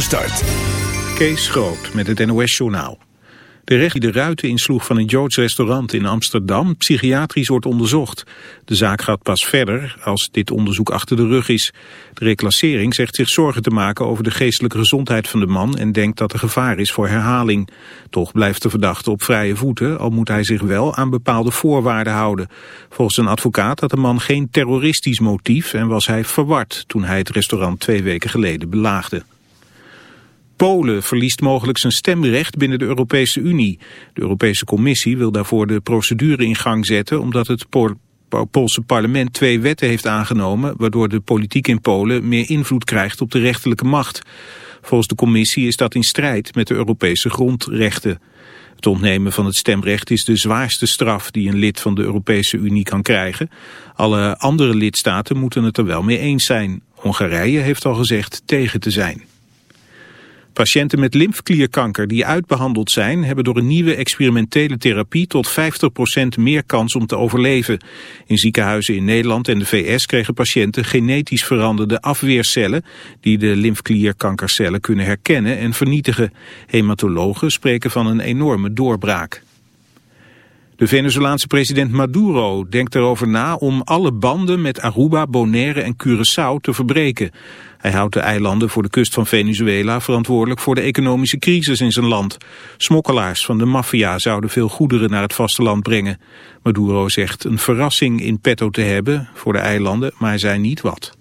Start. Kees Groot met het NOS-journaal. De recht die de ruiten insloeg van een Joods restaurant in Amsterdam psychiatrisch wordt onderzocht. De zaak gaat pas verder als dit onderzoek achter de rug is. De reclassering zegt zich zorgen te maken over de geestelijke gezondheid van de man en denkt dat er gevaar is voor herhaling. Toch blijft de verdachte op vrije voeten, al moet hij zich wel aan bepaalde voorwaarden houden. Volgens een advocaat had de man geen terroristisch motief en was hij verward toen hij het restaurant twee weken geleden belaagde. Polen verliest mogelijk zijn stemrecht binnen de Europese Unie. De Europese Commissie wil daarvoor de procedure in gang zetten... omdat het Poolse parlement twee wetten heeft aangenomen... waardoor de politiek in Polen meer invloed krijgt op de rechterlijke macht. Volgens de Commissie is dat in strijd met de Europese grondrechten. Het ontnemen van het stemrecht is de zwaarste straf die een lid van de Europese Unie kan krijgen. Alle andere lidstaten moeten het er wel mee eens zijn. Hongarije heeft al gezegd tegen te zijn. Patiënten met lymfklierkanker die uitbehandeld zijn... hebben door een nieuwe experimentele therapie tot 50% meer kans om te overleven. In ziekenhuizen in Nederland en de VS kregen patiënten genetisch veranderde afweercellen... die de lymfklierkankercellen kunnen herkennen en vernietigen. Hematologen spreken van een enorme doorbraak. De Venezolaanse president Maduro denkt erover na om alle banden met Aruba, Bonaire en Curaçao te verbreken. Hij houdt de eilanden voor de kust van Venezuela verantwoordelijk voor de economische crisis in zijn land. Smokkelaars van de maffia zouden veel goederen naar het vasteland brengen. Maduro zegt een verrassing in petto te hebben voor de eilanden, maar hij zei niet wat.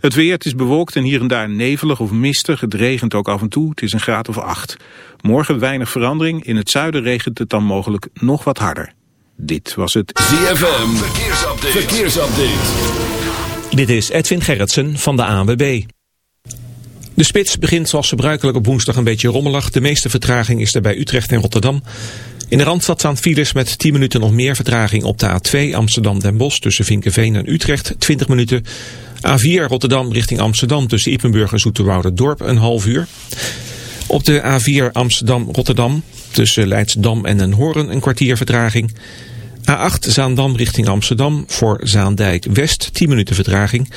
Het weer, is bewolkt en hier en daar nevelig of mistig. Het regent ook af en toe, het is een graad of acht. Morgen weinig verandering, in het zuiden regent het dan mogelijk nog wat harder. Dit was het ZFM Verkeersupdate. Verkeersupdate. Dit is Edwin Gerritsen van de ANWB. De spits begint zoals gebruikelijk op woensdag een beetje rommelig. De meeste vertraging is er bij Utrecht en Rotterdam. In de Randstad staan files met 10 minuten nog meer vertraging op de A2 Amsterdam-Den Bosch tussen Vinkenveen en Utrecht 20 minuten. A4 Rotterdam richting Amsterdam tussen Ippenburg en Zoeterwoude Dorp een half uur. Op de A4 Amsterdam-Rotterdam tussen Leidsdam en Den Hoorn een kwartier vertraging. A8 Zaandam richting Amsterdam voor Zaandijk West 10 minuten vertraging.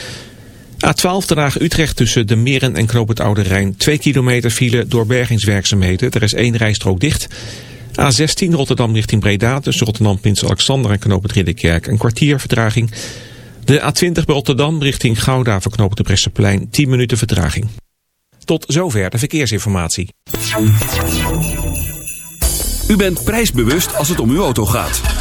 A12 Den Utrecht tussen de Meren en Knoop het Oude Rijn 2 kilometer file door bergingswerkzaamheden. Er is één rijstrook dicht. A16 Rotterdam richting Breda tussen Rotterdam Prins Alexander en Knoop het Ridderkerk een kwartier vertraging. De A20 bij Rotterdam richting Gouda verknoopt de Bresseplein 10 minuten vertraging. Tot zover de verkeersinformatie. U bent prijsbewust als het om uw auto gaat.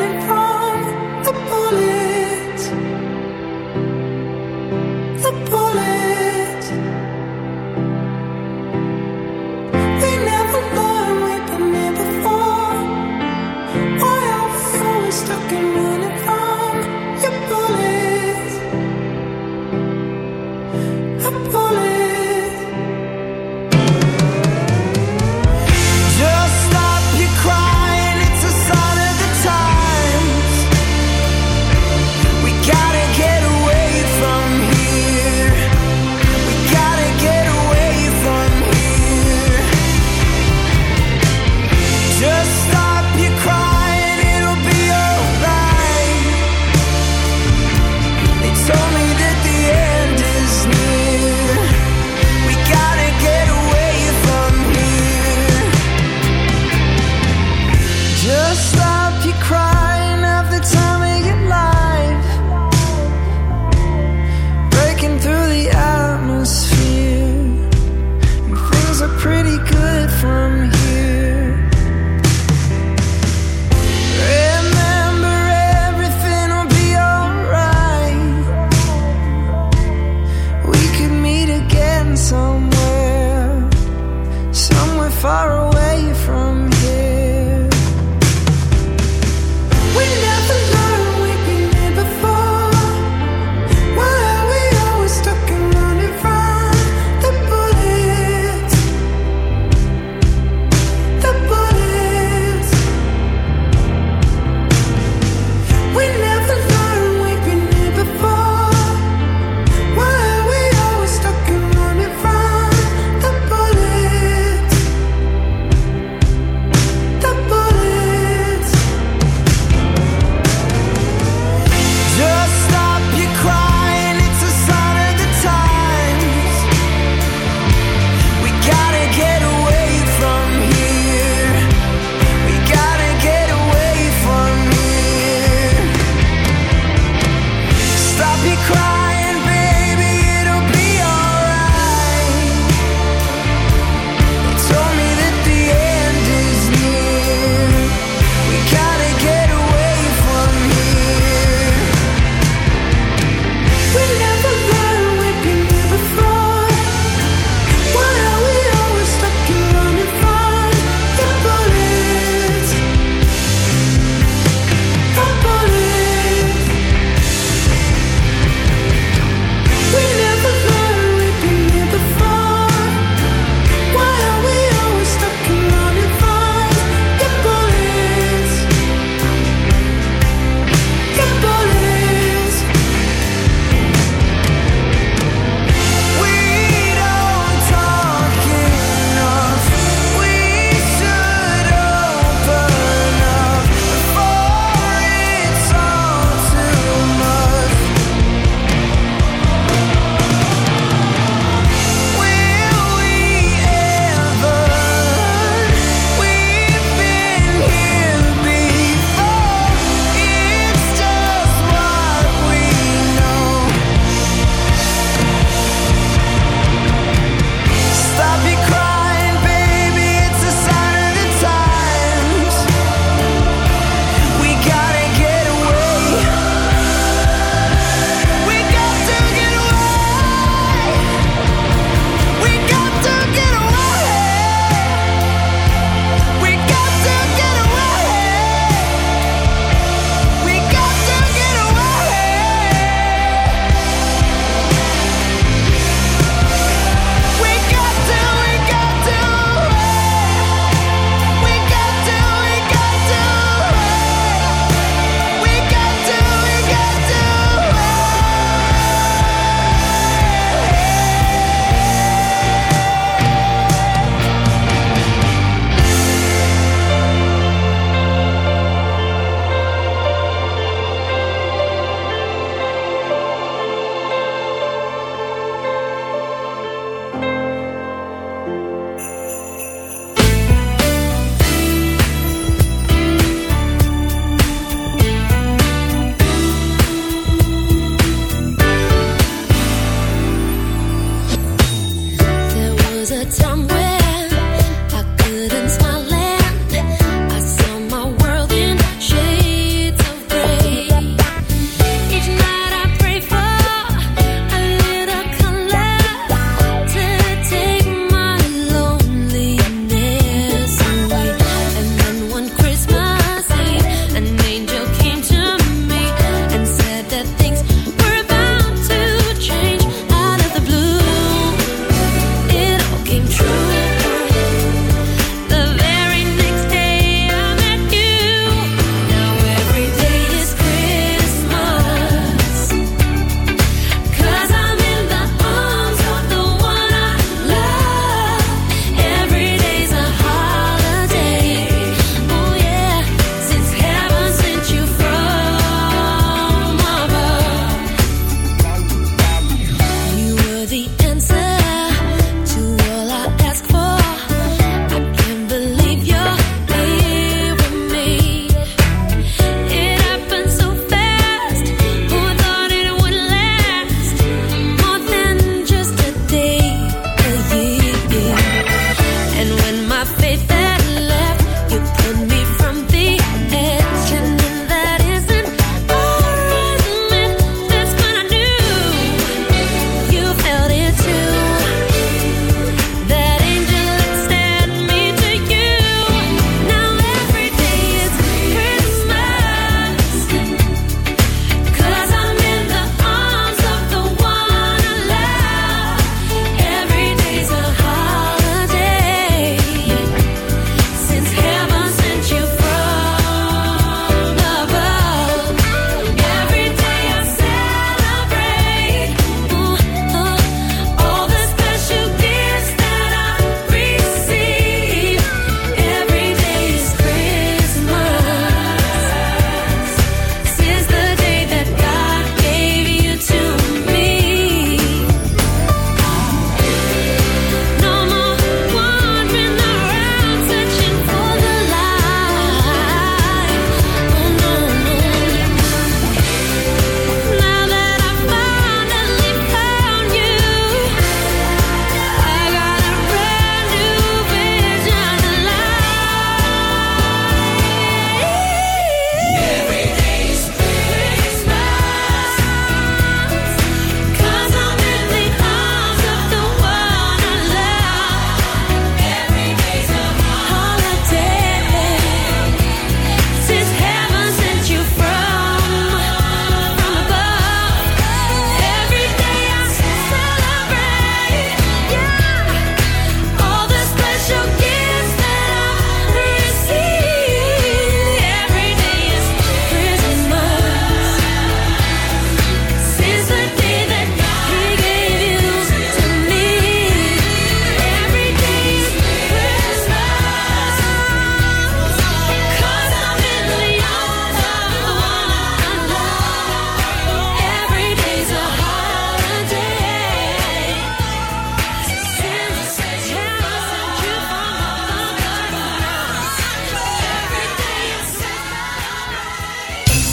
Why are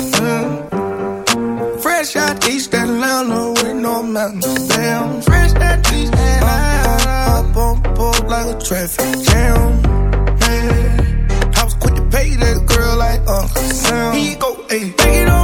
Mm. Fresh out East Atlanta with no mountains. Damn, fresh out East Atlanta. Up, up like a traffic jam. Yeah. I was quick to pay that girl like Uncle Sam. He go, ayy, take it on.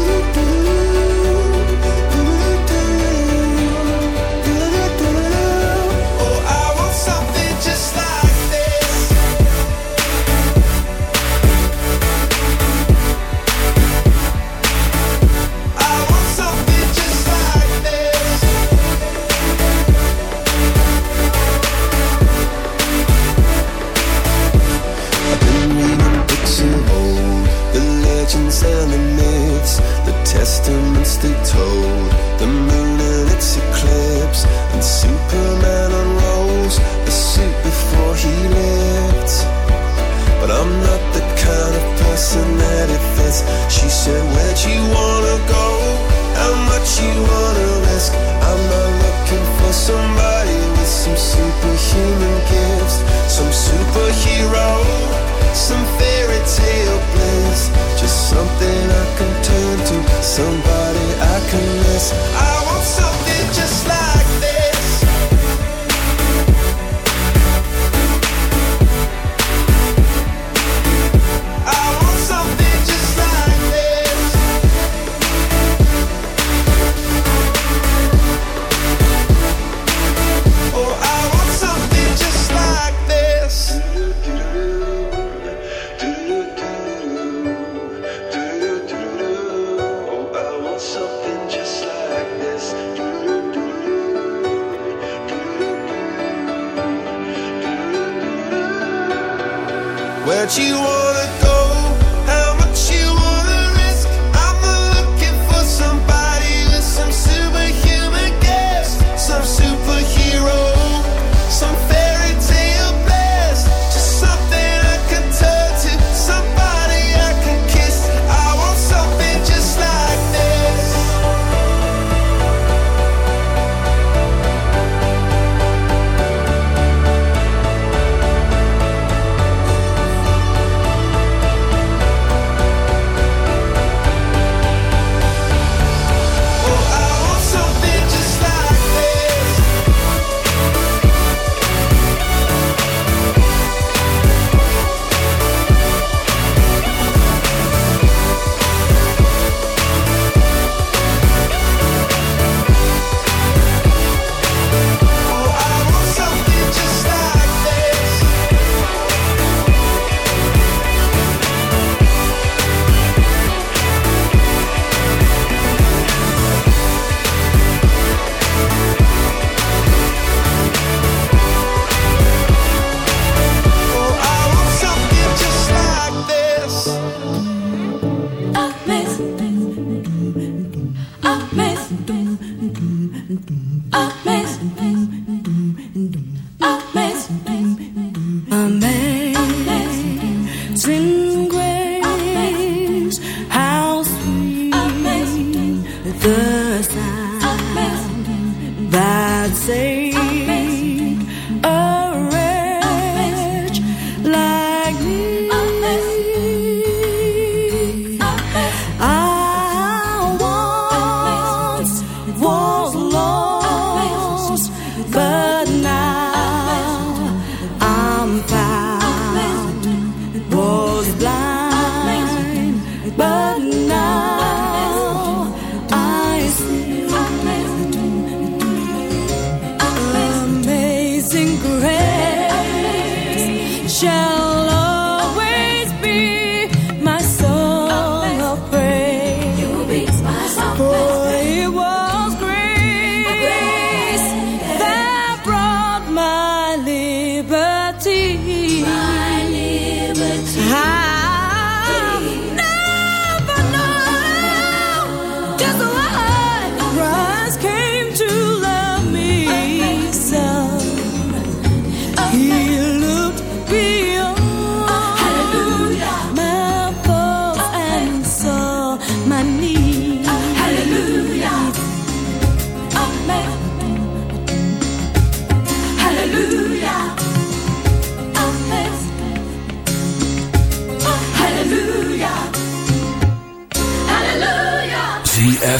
She said, Where'd you wanna go? How much you wanna risk? I'm not looking for somebody with some superhuman gifts, some superhero, some fairy tale bliss. Just something I can turn to, somebody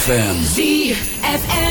ZFM. ZFM.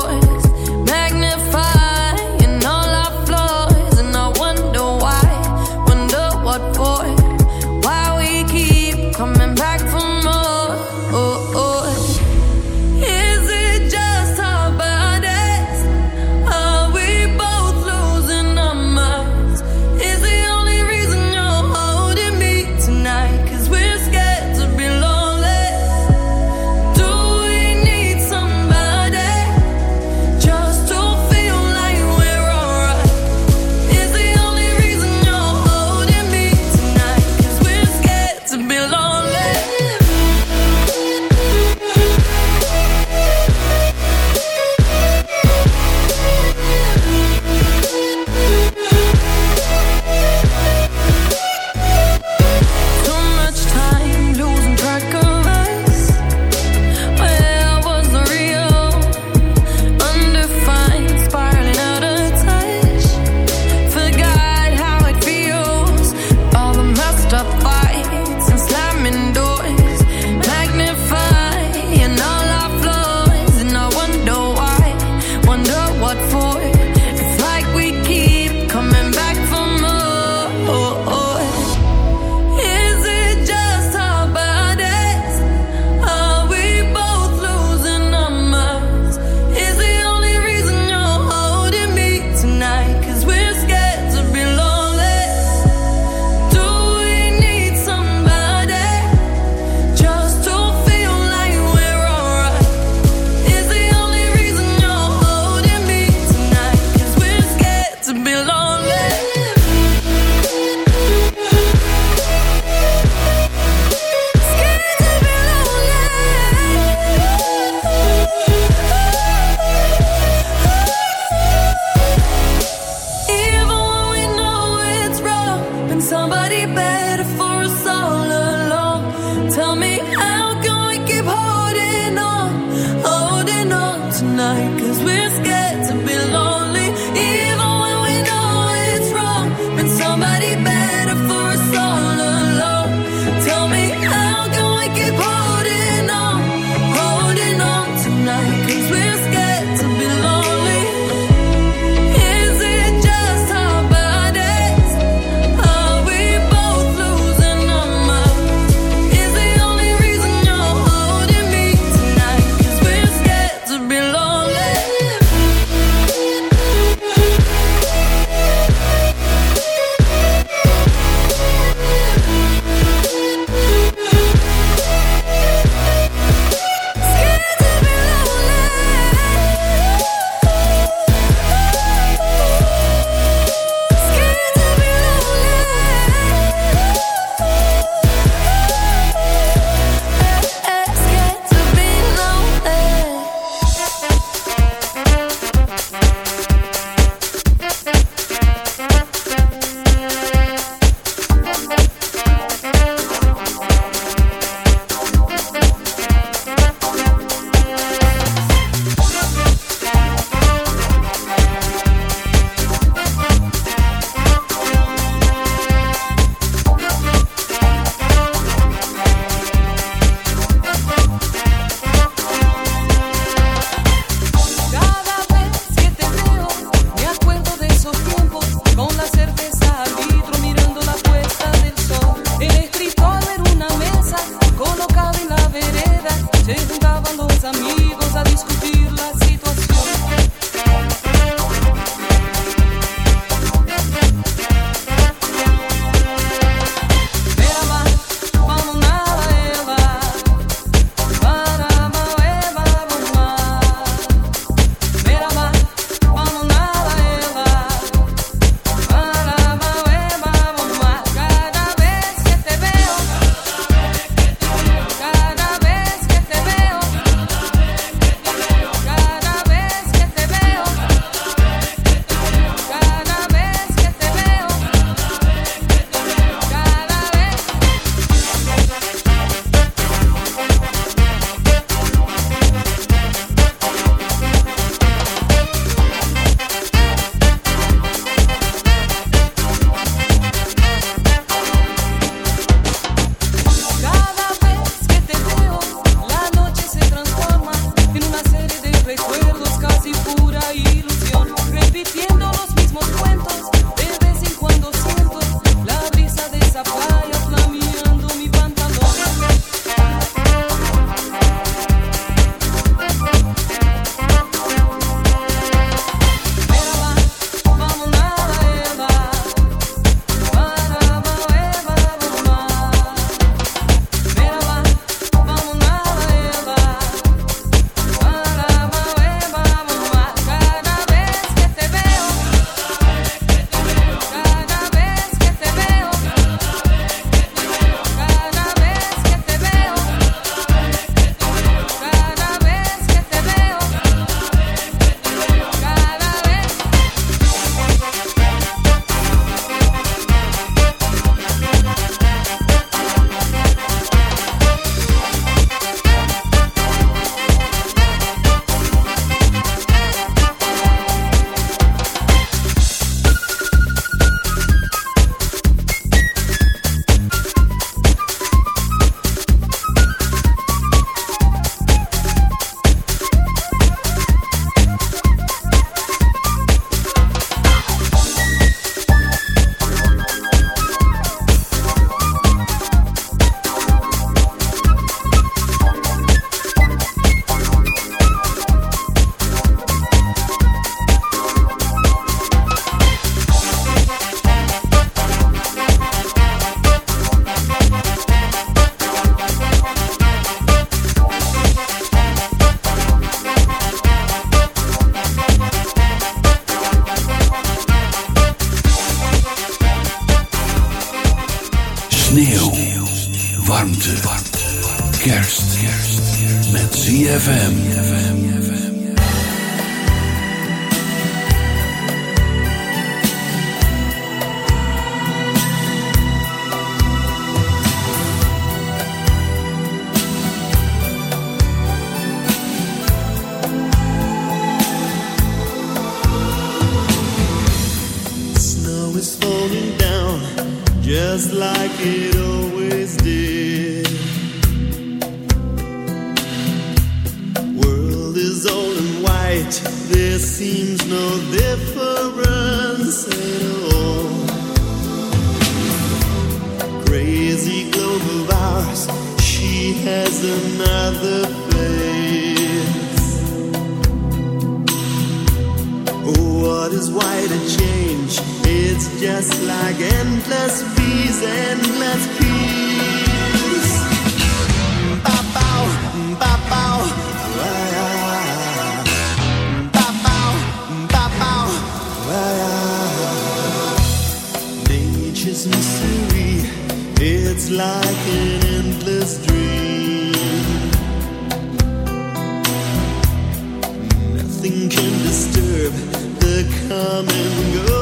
just like it always did. World is old and white, there seems no difference at all. Crazy globe of ours, she has another face. Oh, what is white and change? just like endless bees, endless peace. Ba bow, ba bow, ba ba mystery, it's like an endless dream. Nothing can disturb the coming go.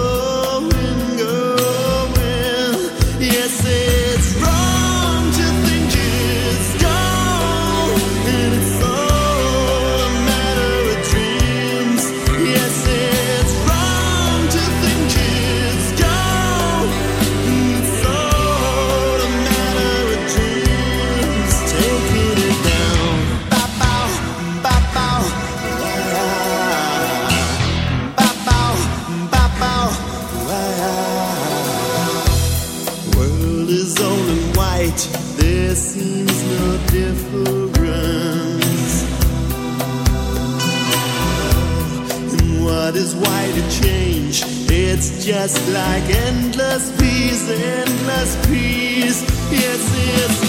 just like endless peace, endless peace. Yes, yes.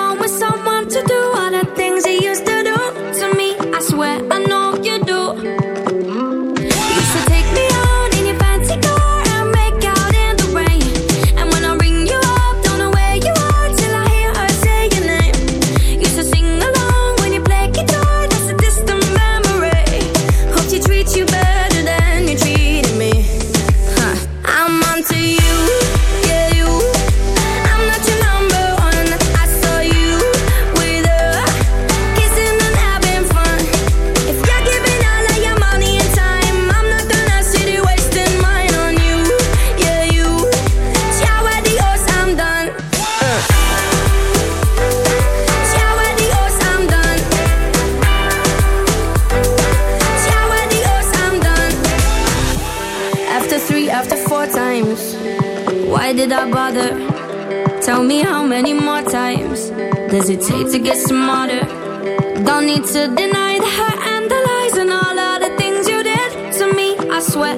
sweat.